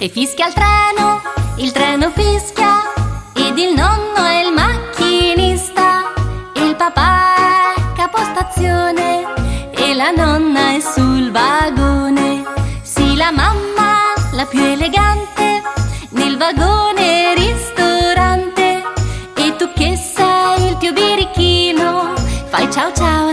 E fischia il treno, il treno fischia ed il nonno è il macchinista. Il papà è capostazione e la nonna è sul vagone. Sì, la mamma, la più elegante, nel vagone ristorante. E tu che sei il più birichino, fai ciao ciao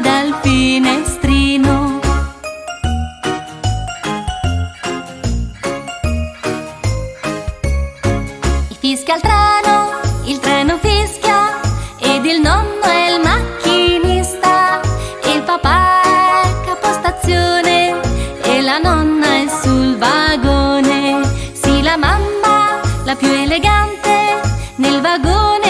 Fischia il treno, il treno fischia ed il nonno è il macchinista. Il papà è capostazione e la nonna è sul vagone. Sì, la mamma, la più elegante, nel vagone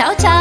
ristorante. E